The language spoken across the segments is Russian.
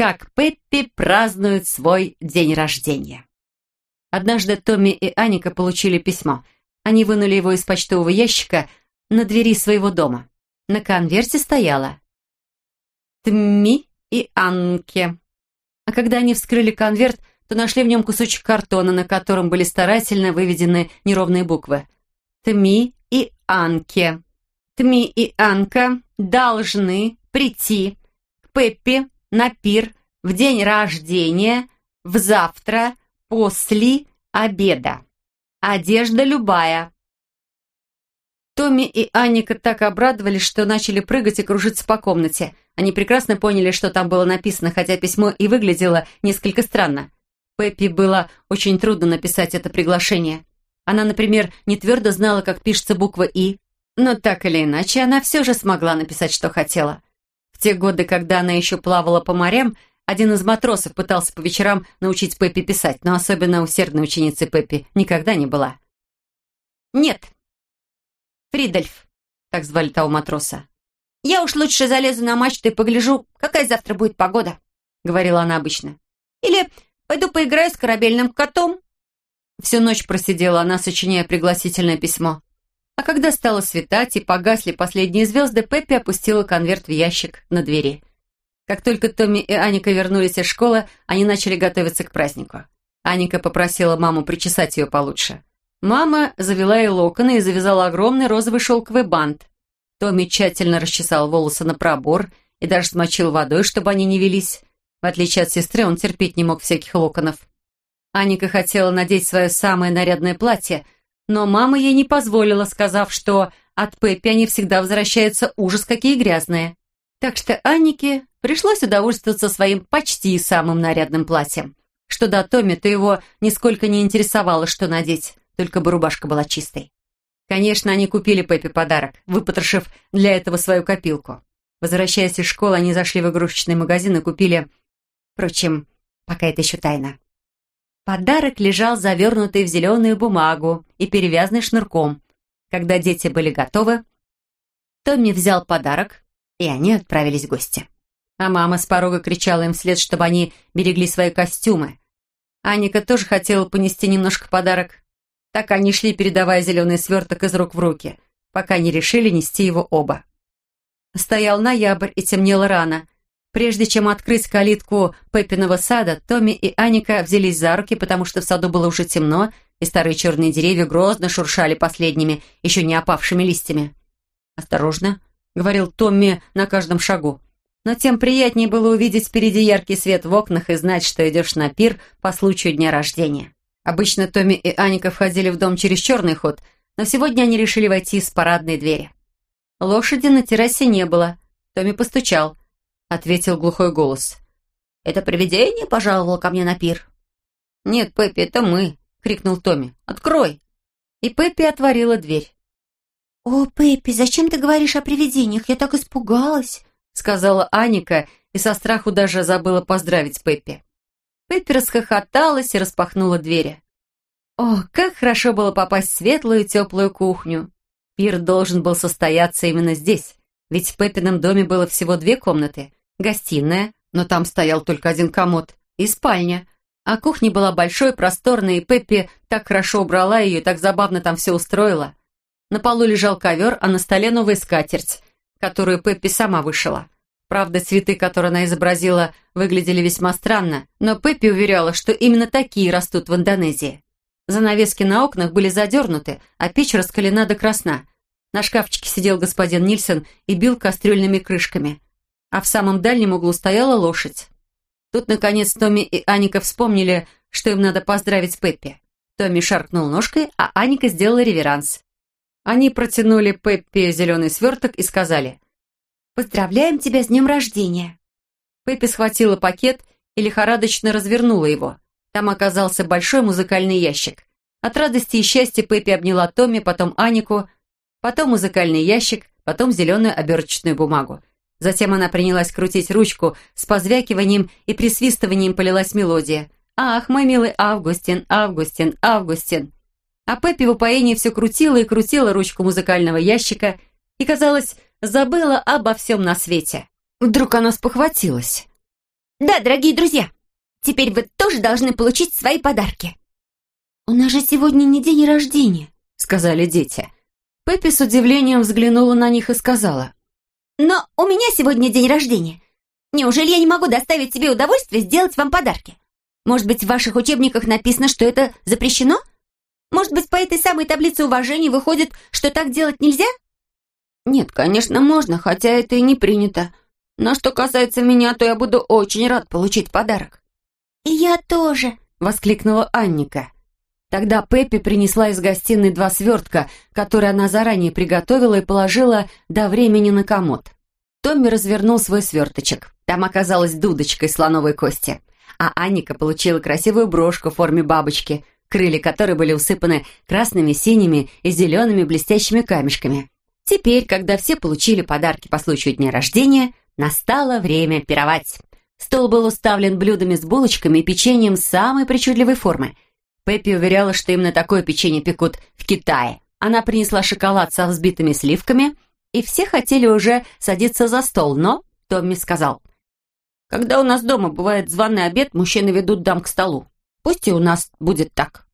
как Пеппи празднует свой день рождения. Однажды Томми и Аника получили письмо. Они вынули его из почтового ящика на двери своего дома. На конверте стояло «Тми и Анке». А когда они вскрыли конверт, то нашли в нем кусочек картона, на котором были старательно выведены неровные буквы. «Тми и Анке». Тми и Анка должны прийти к Пеппи на пир в день рождения в завтра после обеда. Одежда любая. Томми и Анника так обрадовались, что начали прыгать и кружиться по комнате. Они прекрасно поняли, что там было написано, хотя письмо и выглядело несколько странно. Пеппи было очень трудно написать это приглашение. Она, например, не твердо знала, как пишется буква «И», но так или иначе она все же смогла написать, что хотела. Те годы, когда она еще плавала по морям, один из матросов пытался по вечерам научить Пеппи писать, но особенно усердной ученицы Пеппи никогда не была. «Нет, Фридольф», так звали того матроса. «Я уж лучше залезу на мачту и погляжу, какая завтра будет погода», говорила она обычно. «Или пойду поиграю с корабельным котом». Всю ночь просидела она, сочиняя пригласительное письмо. А когда стало светать и погасли последние звезды, Пеппи опустила конверт в ящик на двери. Как только Томми и Аника вернулись из школы, они начали готовиться к празднику. Аника попросила маму причесать ее получше. Мама завела ей локоны и завязала огромный розовый шелковый бант. Томми тщательно расчесал волосы на пробор и даже смочил водой, чтобы они не велись. В отличие от сестры, он терпеть не мог всяких локонов. Аника хотела надеть свое самое нарядное платье – но мама ей не позволила, сказав, что от Пеппи они всегда возвращаются ужас какие грязные. Так что Аннике пришлось удовольствоваться своим почти самым нарядным платьем. Что до Томми, то его нисколько не интересовало, что надеть, только бы рубашка была чистой. Конечно, они купили Пеппи подарок, выпотрошив для этого свою копилку. Возвращаясь из школы, они зашли в игрушечный магазин и купили... Впрочем, пока это еще тайна. Подарок лежал завернутый в зеленую бумагу и перевязанный шнурком. Когда дети были готовы, Томми взял подарок, и они отправились в гости. А мама с порога кричала им вслед, чтобы они берегли свои костюмы. Аника тоже хотела понести немножко подарок. Так они шли, передавая зеленый сверток из рук в руки, пока не решили нести его оба. Стоял ноябрь, и темнело рано. Прежде чем открыть калитку Пеппиного сада, Томми и Аника взялись за руки, потому что в саду было уже темно, и старые черные деревья грозно шуршали последними, еще не опавшими листьями. «Осторожно», — говорил Томми на каждом шагу. Но тем приятнее было увидеть впереди яркий свет в окнах и знать, что идешь на пир по случаю дня рождения. Обычно Томми и Аника входили в дом через черный ход, но сегодня они решили войти из парадной двери. Лошади на террасе не было. Томми постучал ответил глухой голос. «Это привидение пожаловало ко мне на пир?» «Нет, Пеппи, это мы!» — крикнул Томми. «Открой!» И Пеппи отворила дверь. «О, Пеппи, зачем ты говоришь о привидениях? Я так испугалась!» — сказала Аника и со страху даже забыла поздравить Пеппи. Пеппи расхохоталась и распахнула двери. О, как хорошо было попасть в светлую теплую кухню! Пир должен был состояться именно здесь, ведь в Пеппином доме было всего две комнаты — гостиная, но там стоял только один комод, и спальня. А кухня была большой, просторной, и Пеппи так хорошо убрала ее и так забавно там все устроила. На полу лежал ковер, а на столе новая скатерть, которую Пеппи сама вышила. Правда, цветы, которые она изобразила, выглядели весьма странно, но Пеппи уверяла, что именно такие растут в Индонезии. Занавески на окнах были задернуты, а печь раскалена до красна. На шкафчике сидел господин Нильсон и бил кастрюльными крышками а в самом дальнем углу стояла лошадь. Тут, наконец, Томми и Аника вспомнили, что им надо поздравить Пеппи. Томми шаркнул ножкой, а Аника сделала реверанс. Они протянули Пеппи зеленый сверток и сказали «Поздравляем тебя с днем рождения!» Пеппи схватила пакет и лихорадочно развернула его. Там оказался большой музыкальный ящик. От радости и счастья Пеппи обняла Томми, потом Анику, потом музыкальный ящик, потом зеленую оберточную бумагу. Затем она принялась крутить ручку, с позвякиванием и присвистыванием полилась мелодия. «Ах, мой милый Августин, Августин, Августин!» А Пеппи в упоении все крутила и крутила ручку музыкального ящика и, казалось, забыла обо всем на свете. Вдруг она спохватилась. Да, дорогие друзья, теперь вы тоже должны получить свои подарки. «У нас же сегодня не день рождения», — сказали дети. Пеппи с удивлением взглянула на них и сказала. «Но у меня сегодня день рождения. Неужели я не могу доставить себе удовольствие сделать вам подарки? Может быть, в ваших учебниках написано, что это запрещено? Может быть, по этой самой таблице уважения выходит, что так делать нельзя?» «Нет, конечно, можно, хотя это и не принято. Но что касается меня, то я буду очень рад получить подарок». «И я тоже», — воскликнула Анника. Тогда Пеппи принесла из гостиной два свертка, которые она заранее приготовила и положила до времени на комод. Томми развернул свой сверточек. Там оказалась дудочка из слоновой кости. А Анника получила красивую брошку в форме бабочки, крылья которой были усыпаны красными, синими и зелеными блестящими камешками. Теперь, когда все получили подарки по случаю дня рождения, настало время пировать. Стол был уставлен блюдами с булочками и печеньем самой причудливой формы – Пеппи уверяла, что именно такое печенье пекут в Китае. Она принесла шоколад со взбитыми сливками, и все хотели уже садиться за стол, но Томми сказал, «Когда у нас дома бывает званый обед, мужчины ведут дам к столу. Пусть и у нас будет так».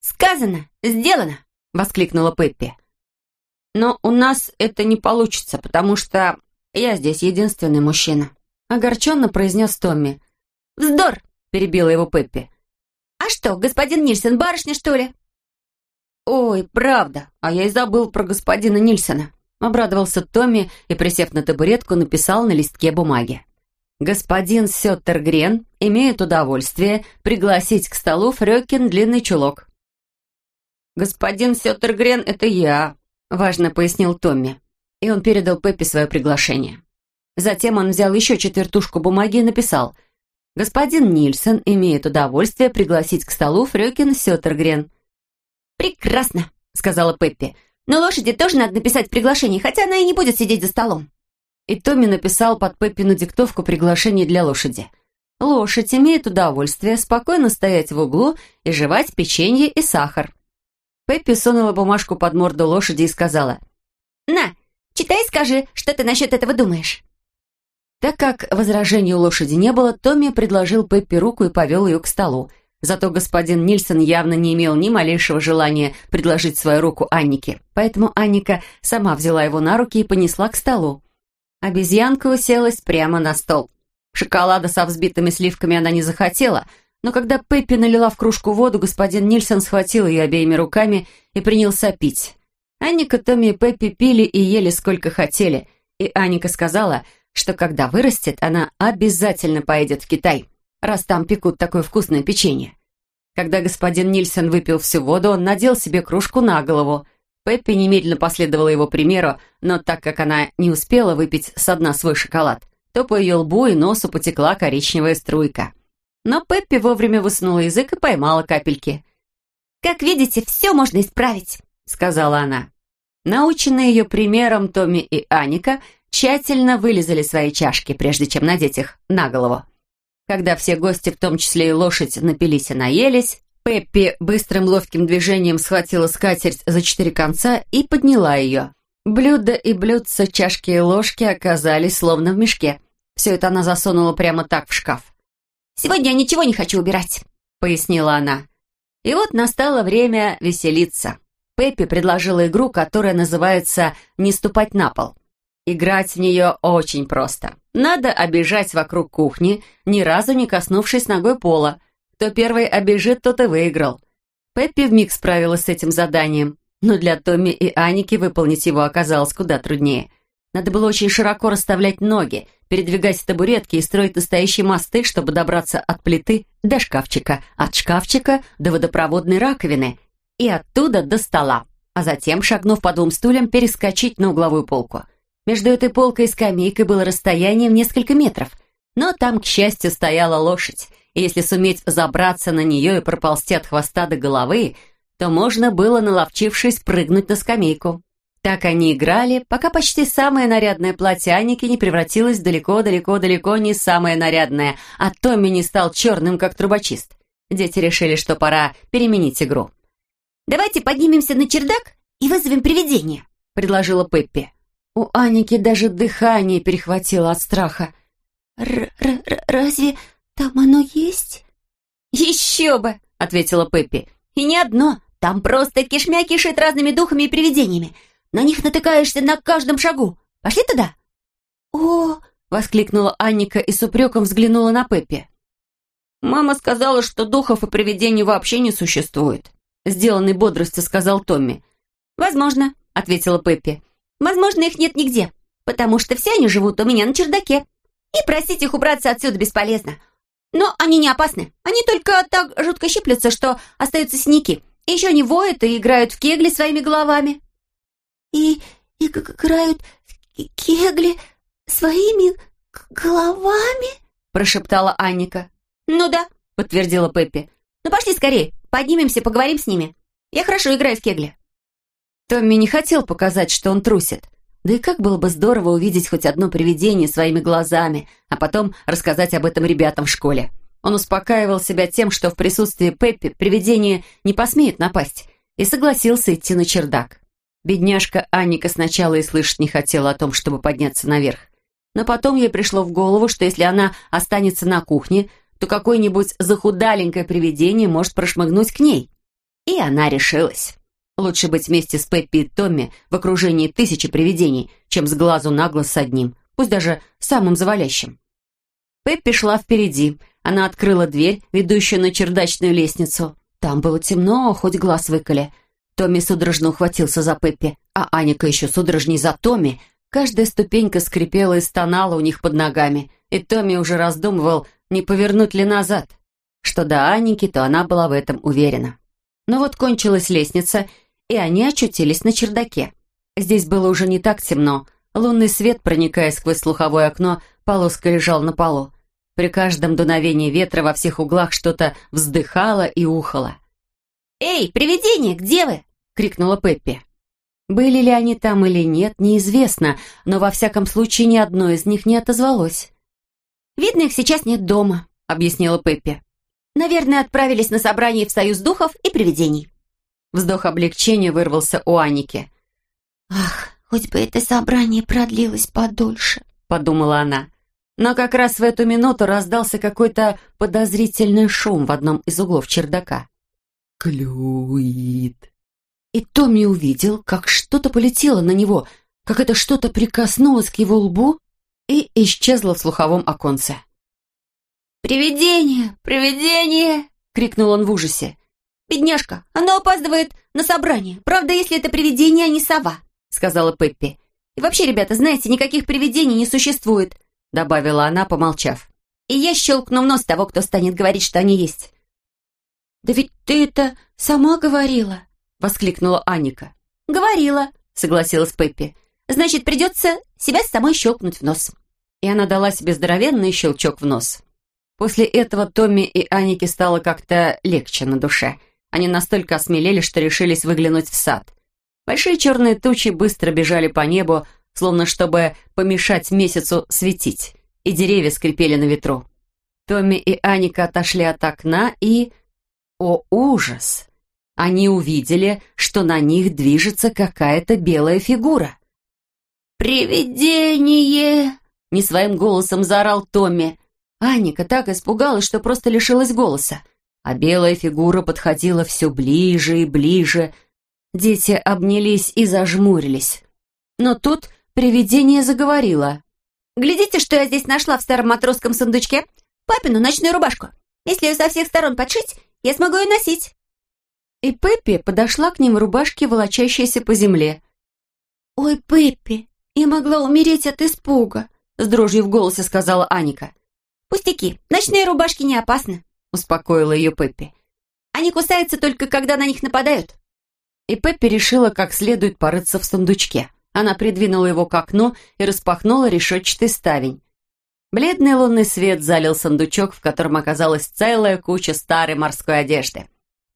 «Сказано, сделано!» — воскликнула Пеппи. «Но у нас это не получится, потому что я здесь единственный мужчина», — огорченно произнес Томми. «Вздор!» — перебила его Пеппи. «А что, господин Нильсон, барышня, что ли?» «Ой, правда, а я и забыл про господина Нильсона», обрадовался Томми и, присев на табуретку, написал на листке бумаги. «Господин Сеттергрен имеет удовольствие пригласить к столу Фрёкин длинный чулок». «Господин Сеттергрен — это я», — важно пояснил Томми. И он передал Пеппи свое приглашение. Затем он взял еще четвертушку бумаги и написал — Господин Нильсон имеет удовольствие пригласить к столу Фрёкин Сётергрен». «Прекрасно», — сказала Пеппи. «Но лошади тоже надо написать приглашение, хотя она и не будет сидеть за столом». И Томми написал под Пеппину диктовку приглашение для лошади. Лошадь имеет удовольствие спокойно стоять в углу и жевать печенье и сахар. Пеппи сунула бумажку под морду лошади и сказала. «На, читай и скажи, что ты насчет этого думаешь». Так как возражений у лошади не было, Томми предложил Пеппи руку и повел ее к столу. Зато господин Нильсон явно не имел ни малейшего желания предложить свою руку Аннике, поэтому Анника сама взяла его на руки и понесла к столу. Обезьянка уселась прямо на стол. Шоколада со взбитыми сливками она не захотела, но когда Пеппи налила в кружку воду, господин Нильсон схватил ее обеими руками и принялся пить. Анника, Томми и Пеппи пили и ели сколько хотели, и Анника сказала – что когда вырастет, она обязательно поедет в Китай, раз там пекут такое вкусное печенье. Когда господин Нильсон выпил всю воду, он надел себе кружку на голову. Пеппи немедленно последовала его примеру, но так как она не успела выпить со дна свой шоколад, то по ее лбу и носу потекла коричневая струйка. Но Пеппи вовремя высунула язык и поймала капельки. «Как видите, все можно исправить», — сказала она. Наученные ее примером Томми и Аника тщательно вылизали свои чашки, прежде чем надеть их на голову. Когда все гости, в том числе и лошадь, напились и наелись, Пеппи быстрым ловким движением схватила скатерть за четыре конца и подняла ее. Блюда и блюдца, чашки и ложки оказались словно в мешке. Все это она засунула прямо так в шкаф. «Сегодня я ничего не хочу убирать», — пояснила она. И вот настало время веселиться. Пеппи предложила игру, которая называется «Не ступать на пол». Играть в нее очень просто. Надо обижать вокруг кухни, ни разу не коснувшись ногой пола. Кто первый обижит, тот и выиграл. Пеппи вмиг справилась с этим заданием, но для Томми и Аники выполнить его оказалось куда труднее. Надо было очень широко расставлять ноги, передвигать табуретки и строить настоящие мосты, чтобы добраться от плиты до шкафчика, от шкафчика до водопроводной раковины и оттуда до стола, а затем, шагнув по двум стульям, перескочить на угловую полку. Между этой полкой и скамейкой было расстояние в несколько метров, но там, к счастью, стояла лошадь, и если суметь забраться на нее и проползти от хвоста до головы, то можно было, наловчившись, прыгнуть на скамейку. Так они играли, пока почти самое нарядное платье Аники не превратилось далеко-далеко-далеко не самое нарядное, а Томми не стал черным, как трубочист. Дети решили, что пора переменить игру. «Давайте поднимемся на чердак и вызовем привидение», — предложила Пеппи. У Аники даже дыхание перехватило от страха. Р -р -р «Разве там оно есть?» «Еще бы!» — ответила Пеппи. «И не одно. Там просто кишмя кишит разными духами и привидениями. На них натыкаешься на каждом шагу. Пошли туда?» «О!» — воскликнула Анника и с упреком взглянула на Пеппи. «Мама сказала, что духов и привидений вообще не существует», — сделанный бодростью сказал Томми. «Возможно», — ответила Пеппи. «Возможно, их нет нигде, потому что все они живут у меня на чердаке. И просить их убраться отсюда бесполезно. Но они не опасны. Они только так жутко щиплются, что остаются синяки. И еще они воют и играют в кегли своими головами». «И, и играют в кегли своими головами?» прошептала Анника. «Ну да», — подтвердила Пеппи. «Ну пошли скорее, поднимемся, поговорим с ними. Я хорошо играю в кегли». Томми не хотел показать, что он трусит. Да и как было бы здорово увидеть хоть одно привидение своими глазами, а потом рассказать об этом ребятам в школе. Он успокаивал себя тем, что в присутствии Пеппи привидение не посмеет напасть, и согласился идти на чердак. Бедняжка Анника сначала и слышать не хотела о том, чтобы подняться наверх. Но потом ей пришло в голову, что если она останется на кухне, то какое-нибудь захудаленькое привидение может прошмыгнуть к ней. И она решилась. Лучше быть вместе с Пеппи и Томми в окружении тысячи привидений, чем с глазу на глаз с одним, пусть даже самым завалящим. Пеппи шла впереди. Она открыла дверь, ведущую на чердачную лестницу. Там было темно, хоть глаз выколи. Томми судорожно ухватился за Пеппи, а Аника еще судорожней за Томми. Каждая ступенька скрипела и стонала у них под ногами, и Томми уже раздумывал, не повернуть ли назад. Что до Аники, то она была в этом уверена. Но вот кончилась лестница, и они очутились на чердаке. Здесь было уже не так темно. Лунный свет, проникая сквозь слуховое окно, полоска лежал на полу. При каждом дуновении ветра во всех углах что-то вздыхало и ухало. «Эй, привидение, где вы?» — крикнула Пеппи. Были ли они там или нет, неизвестно, но во всяком случае ни одно из них не отозвалось. «Видно, их сейчас нет дома», — объяснила Пеппи. «Наверное, отправились на собрание в Союз духов и привидений». Вздох облегчения вырвался у Аники. «Ах, хоть бы это собрание продлилось подольше», — подумала она. Но как раз в эту минуту раздался какой-то подозрительный шум в одном из углов чердака. «Клюет!» И Томми увидел, как что-то полетело на него, как это что-то прикоснулось к его лбу и исчезло в слуховом оконце. «Привидение! Привидение!» — крикнул он в ужасе. «Бедняжка, она опаздывает на собрание. Правда, если это привидение, а не сова», — сказала Пеппи. «И вообще, ребята, знаете, никаких привидений не существует», — добавила она, помолчав. «И я щелкну в нос того, кто станет говорить, что они есть». «Да ведь ты это сама говорила», — воскликнула Аника. «Говорила», — согласилась Пеппи. «Значит, придется себя самой щелкнуть в нос». И она дала себе здоровенный щелчок в нос. После этого Томми и Анике стало как-то легче на душе — они настолько осмелели, что решились выглянуть в сад. Большие черные тучи быстро бежали по небу, словно чтобы помешать месяцу светить, и деревья скрипели на ветру. Томми и Аника отошли от окна и... О, ужас! Они увидели, что на них движется какая-то белая фигура. «Привидение!» — не своим голосом заорал Томми. Аника так испугалась, что просто лишилась голоса а белая фигура подходила все ближе и ближе. Дети обнялись и зажмурились. Но тут привидение заговорило. «Глядите, что я здесь нашла в старом матросском сундучке. Папину ночную рубашку. Если ее со всех сторон подшить, я смогу ее носить». И Пеппи подошла к ним в рубашке, волочащейся по земле. «Ой, Пеппи, я могла умереть от испуга», — с дрожью в голосе сказала Аника. «Пустяки, ночные рубашки не опасны. — успокоила ее Пеппи. «Они кусаются только, когда на них нападают». И Пеппи решила как следует порыться в сундучке. Она придвинула его к окну и распахнула решетчатый ставень. Бледный лунный свет залил сундучок, в котором оказалась целая куча старой морской одежды.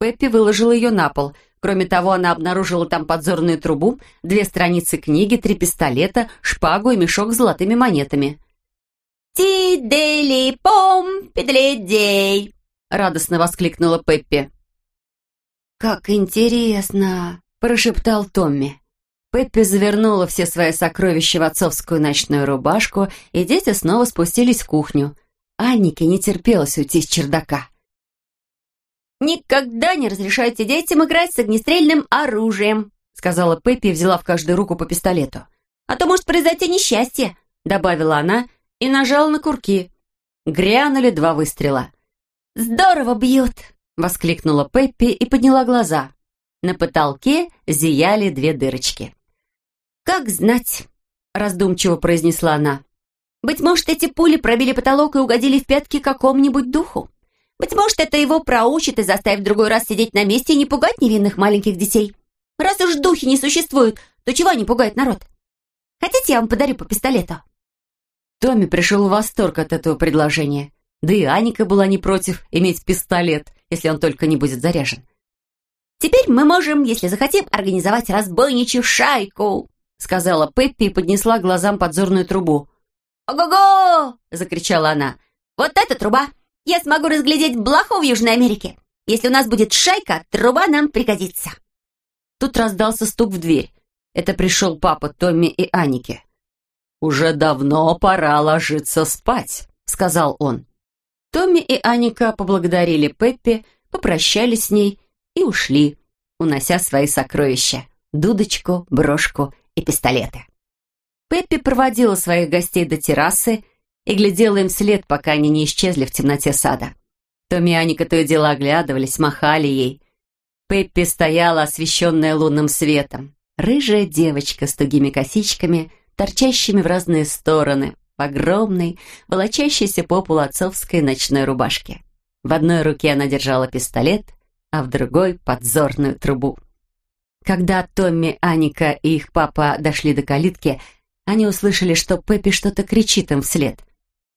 Пеппи выложила ее на пол. Кроме того, она обнаружила там подзорную трубу, две страницы книги, три пистолета, шпагу и мешок с золотыми монетами. «Ти-дели-пом, педледей!» Радостно воскликнула Пеппи. «Как интересно!» – прошептал Томми. Пеппи завернула все свои сокровища в отцовскую ночную рубашку, и дети снова спустились в кухню. Аннике не терпелось уйти с чердака. «Никогда не разрешайте детям играть с огнестрельным оружием», сказала Пеппи и взяла в каждую руку по пистолету. «А то может произойти несчастье», добавила она и нажала на курки. Грянули два выстрела. «Здорово бьют!» воскликнула Пеппи и подняла глаза. На потолке зияли две дырочки. «Как знать», — раздумчиво произнесла она. «Быть может, эти пули пробили потолок и угодили в пятки какому-нибудь духу. Быть может, это его проучит и заставит в другой раз сидеть на месте и не пугать невинных маленьких детей. Раз уж духи не существуют, то чего они пугают народ? Хотите, я вам подарю по пистолету?» Томми пришел в восторг от этого предложения. Да и Аника была не против иметь пистолет, если он только не будет заряжен. «Теперь мы можем, если захотим, организовать разбойничью шайку», сказала Пеппи и поднесла глазам подзорную трубу. «Ого-го!» — закричала она. «Вот эта труба! Я смогу разглядеть блоху в Южной Америке! Если у нас будет шайка, труба нам пригодится!» Тут раздался стук в дверь. Это пришел папа Томми и Аники. «Уже давно пора ложиться спать», — сказал он. Томми и Аника поблагодарили Пеппи, попрощались с ней и ушли, унося свои сокровища — дудочку, брошку и пистолеты. Пеппи проводила своих гостей до террасы и глядела им вслед, пока они не исчезли в темноте сада. Томми и Аника то и дело оглядывались, махали ей. Пеппи стояла, освещенная лунным светом. Рыжая девочка с тугими косичками, торчащими в разные стороны, в огромной, волочащейся по полу отцовской ночной рубашке. В одной руке она держала пистолет, а в другой — подзорную трубу. Когда Томми, Аника и их папа дошли до калитки, они услышали, что Пеппи что-то кричит им вслед.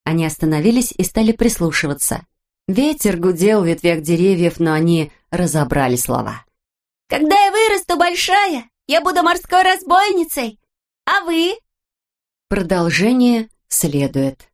Они остановились и стали прислушиваться. Ветер гудел в ветвях деревьев, но они разобрали слова. «Когда я вырасту большая, я буду морской разбойницей. А вы?» Продолжение следует.